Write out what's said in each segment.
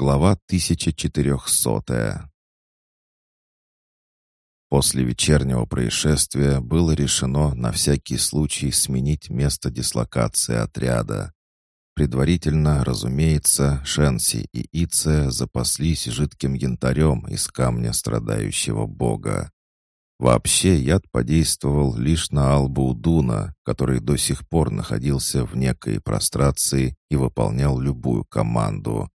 Глава 1400 После вечернего происшествия было решено на всякий случай сменить место дислокации отряда. Предварительно, разумеется, Шенси и Ице запаслись жидким янтарем из камня страдающего бога. Вообще яд подействовал лишь на Албу Удуна, который до сих пор находился в некой прострации и выполнял любую команду.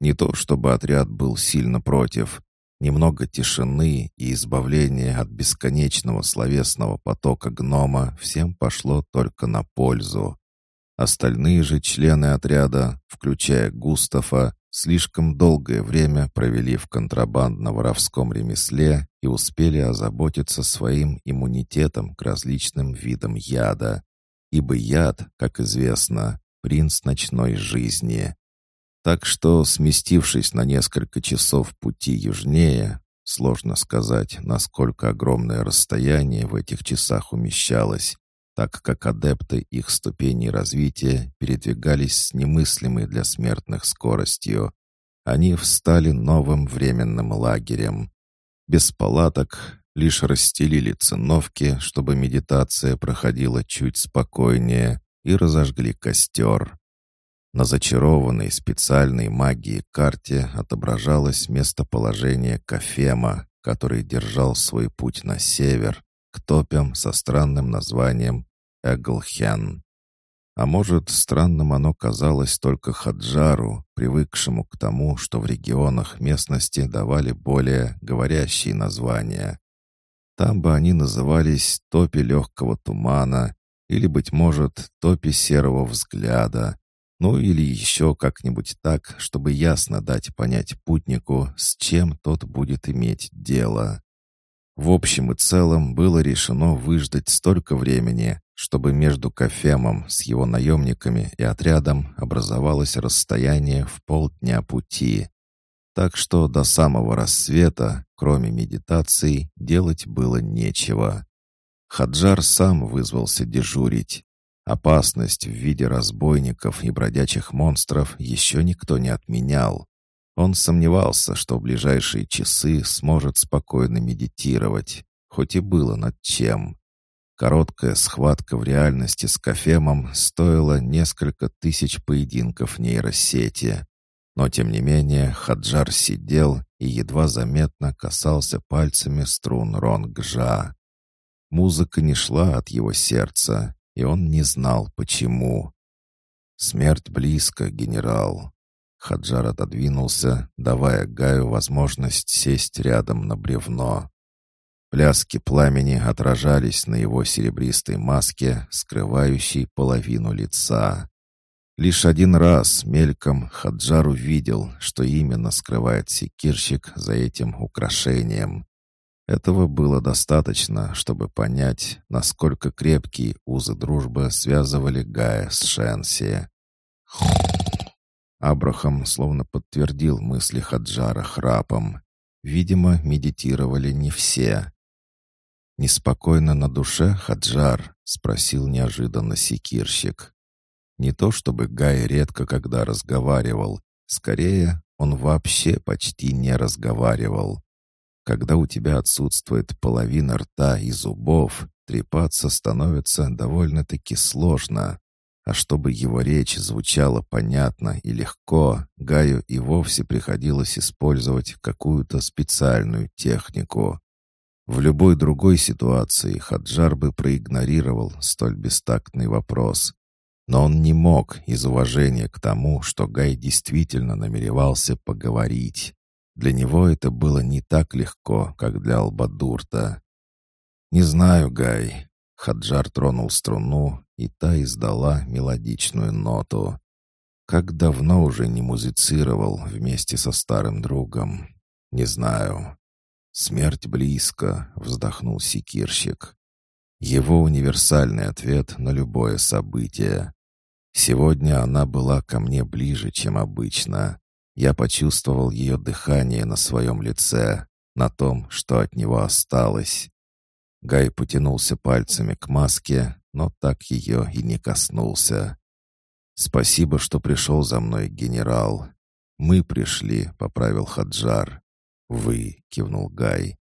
Не то чтобы отряд был сильно против. Немного тишины и избавления от бесконечного словесного потока гнома всем пошло только на пользу. Остальные же члены отряда, включая Густава, слишком долгое время провели в контрабандно-воровском ремесле и успели озаботиться своим иммунитетом к различным видам яда. Ибо яд, как известно, принц ночной жизни. Так что, сместившись на несколько часов пути южнее, сложно сказать, насколько огромное расстояние в этих часах умещалось, так как адепты их ступеней развития передвигались с немыслимой для смертных скоростью. Они встали новым временным лагерем. Без палаток, лишь расстелили циновки, чтобы медитация проходила чуть спокойнее, и разожгли костер. На зачарованной специальной магией карте отображалось местоположение Кафема, который держал свой путь на север, к топям со странным названием Эглхен. А может, странным оно казалось только Хаджару, привыкшему к тому, что в регионах местности давали более говорящие названия. Там бы они назывались «Топи легкого тумана» или, быть может, «Топи серого взгляда», ну или еще как-нибудь так, чтобы ясно дать понять путнику, с чем тот будет иметь дело. В общем и целом было решено выждать столько времени, чтобы между Кафемом с его наемниками и отрядом образовалось расстояние в полдня пути. Так что до самого рассвета, кроме медитаций, делать было нечего. Хаджар сам вызвался дежурить, Опасность в виде разбойников и бродячих монстров еще никто не отменял. Он сомневался, что в ближайшие часы сможет спокойно медитировать, хоть и было над чем. Короткая схватка в реальности с Кафемом стоила несколько тысяч поединков нейросети. Но, тем не менее, Хаджар сидел и едва заметно касался пальцами струн Ронгжа. Музыка не шла от его сердца, и он не знал, почему. «Смерть близко, генерал». Хаджар отодвинулся, давая Гаю возможность сесть рядом на бревно. Пляски пламени отражались на его серебристой маске, скрывающей половину лица. Лишь один раз мельком Хаджар увидел, что именно скрывает секирщик за этим украшением. Этого было достаточно, чтобы понять, насколько крепкие узы дружбы связывали Гая с Шенси. Абрахам словно подтвердил мысли Хаджара храпом. Видимо, медитировали не все. «Неспокойно на душе, Хаджар?» — спросил неожиданно секирщик. Не то чтобы Гай редко когда разговаривал, скорее, он вообще почти не разговаривал. Когда у тебя отсутствует половина рта и зубов, трепаться становится довольно-таки сложно. А чтобы его речь звучала понятно и легко, Гаю и вовсе приходилось использовать какую-то специальную технику. В любой другой ситуации Хаджар бы проигнорировал столь бестактный вопрос. Но он не мог из уважения к тому, что Гай действительно намеревался поговорить. Для него это было не так легко, как для Албадурта. «Не знаю, Гай». Хаджар тронул струну, и та издала мелодичную ноту. Как давно уже не музицировал вместе со старым другом. Не знаю. «Смерть близко», — вздохнул секирщик. Его универсальный ответ на любое событие. Сегодня она была ко мне ближе, чем обычно. Я почувствовал ее дыхание на своем лице, на том, что от него осталось. Гай потянулся пальцами к маске, но так ее и не коснулся. «Спасибо, что пришел за мной, генерал. «Мы пришли», — поправил Хаджар. «Вы», — кивнул Гай.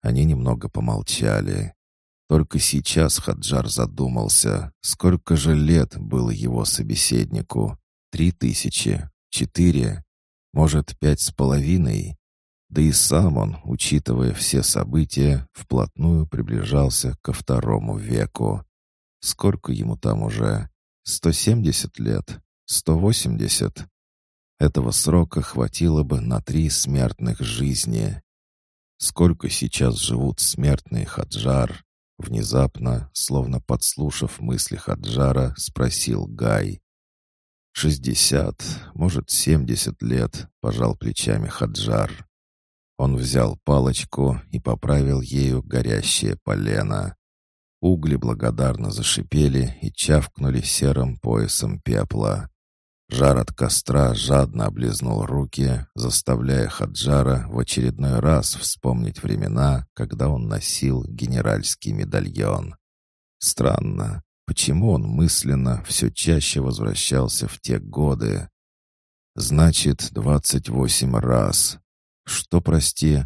Они немного помолчали. Только сейчас Хаджар задумался, сколько же лет было его собеседнику. Три тысячи? Четыре? Может, пять с половиной? Да и сам он, учитывая все события, вплотную приближался ко второму веку. Сколько ему там уже? Сто семьдесят лет? Сто восемьдесят? Этого срока хватило бы на три смертных жизни. Сколько сейчас живут смертные Хаджар? Внезапно, словно подслушав мысли Хаджара, спросил Гай. «Шестьдесят, может, семьдесят лет», — пожал плечами Хаджар. Он взял палочку и поправил ею горящее полено. Угли благодарно зашипели и чавкнули серым поясом пепла. Жар от костра жадно облизнул руки, заставляя Хаджара в очередной раз вспомнить времена, когда он носил генеральский медальон. Странно, почему он мысленно все чаще возвращался в те годы. Значит, двадцать восемь раз. «Что, прости?»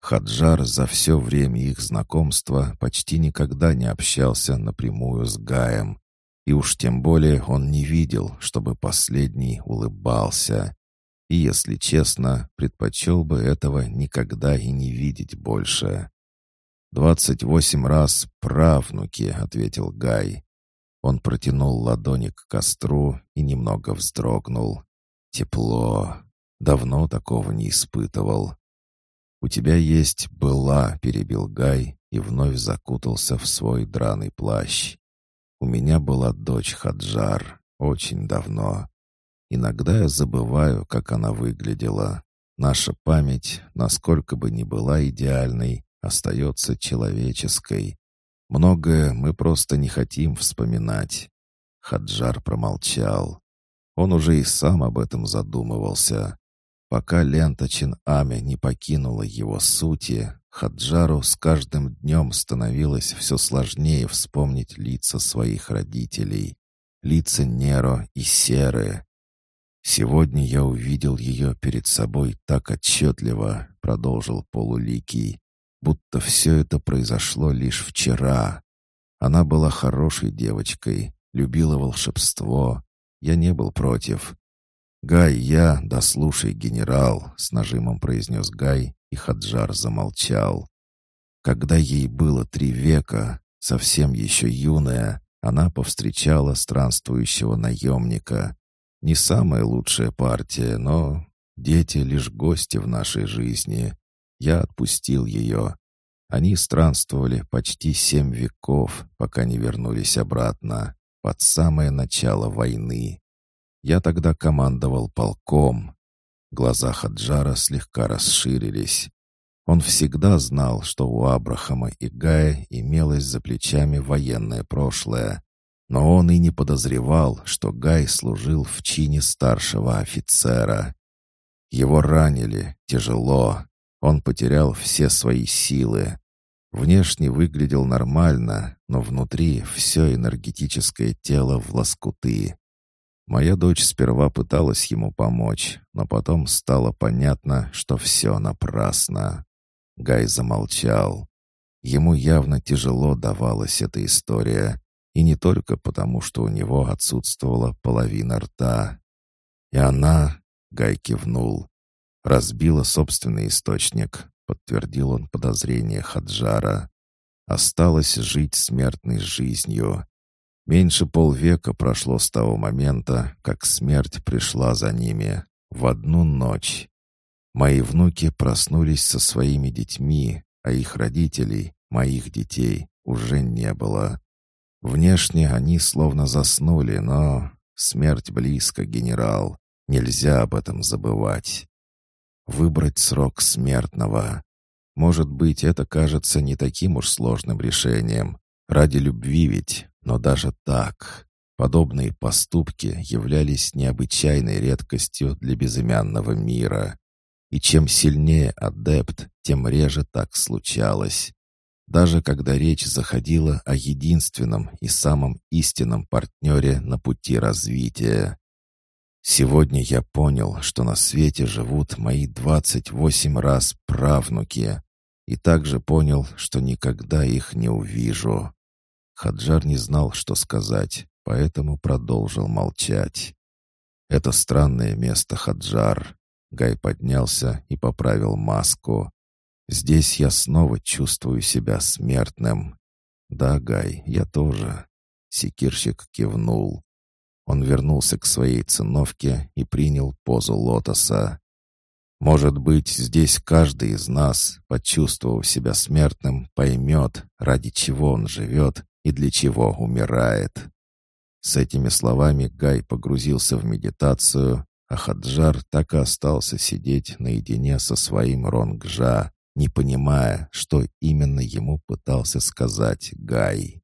Хаджар за все время их знакомства почти никогда не общался напрямую с Гаем. И уж тем более он не видел, чтобы последний улыбался. И, если честно, предпочел бы этого никогда и не видеть больше. «Двадцать восемь раз правнуки», — ответил Гай. Он протянул ладони к костру и немного вздрогнул. «Тепло. Давно такого не испытывал. «У тебя есть «была», — перебил Гай и вновь закутался в свой драный плащ. «У меня была дочь Хаджар. Очень давно. Иногда я забываю, как она выглядела. Наша память, насколько бы ни была идеальной, остается человеческой. Многое мы просто не хотим вспоминать». Хаджар промолчал. Он уже и сам об этом задумывался. Пока лента Чин-Аме не покинула его сути, Хаджару с каждым днем становилось все сложнее вспомнить лица своих родителей. Лица Неро и Серы. «Сегодня я увидел ее перед собой так отчетливо», — продолжил Полуликий, «будто все это произошло лишь вчера. Она была хорошей девочкой, любила волшебство. Я не был против. «Гай, я, да слушай, генерал», — с нажимом произнес Гай, и Хаджар замолчал. Когда ей было три века, совсем еще юная, она повстречала странствующего наемника. Не самая лучшая партия, но дети лишь гости в нашей жизни. Я отпустил ее. Они странствовали почти семь веков, пока не вернулись обратно, под самое начало войны. Я тогда командовал полком. Глаза Хаджара слегка расширились. Он всегда знал, что у Абрахама и Гая имелось за плечами военное прошлое. Но он и не подозревал, что Гай служил в чине старшего офицера. Его ранили, тяжело. Он потерял все свои силы. Внешне выглядел нормально, но внутри все энергетическое тело в лоскуты. Моя дочь сперва пыталась ему помочь, но потом стало понятно, что все напрасно. Гай замолчал. Ему явно тяжело давалась эта история, и не только потому, что у него отсутствовала половина рта. И она, Гай кивнул, разбила собственный источник, подтвердил он подозрение Хаджара. Осталось жить смертной жизнью. Меньше полвека прошло с того момента, как смерть пришла за ними. В одну ночь. Мои внуки проснулись со своими детьми, а их родителей, моих детей, уже не было. Внешне они словно заснули, но смерть близко, генерал. Нельзя об этом забывать. Выбрать срок смертного. Может быть, это кажется не таким уж сложным решением. Ради любви ведь. Но даже так, подобные поступки являлись необычайной редкостью для безымянного мира. И чем сильнее адепт, тем реже так случалось. Даже когда речь заходила о единственном и самом истинном партнере на пути развития. Сегодня я понял, что на свете живут мои двадцать восемь раз правнуки, и также понял, что никогда их не увижу. Хаджар не знал, что сказать, поэтому продолжил молчать. «Это странное место, Хаджар». Гай поднялся и поправил маску. «Здесь я снова чувствую себя смертным». «Да, Гай, я тоже». Секирщик кивнул. Он вернулся к своей циновке и принял позу лотоса. Может быть, здесь каждый из нас, почувствовав себя смертным, поймет, ради чего он живет и для чего умирает. С этими словами Гай погрузился в медитацию, а Хаджар так и остался сидеть наедине со своим Ронгжа, не понимая, что именно ему пытался сказать Гай.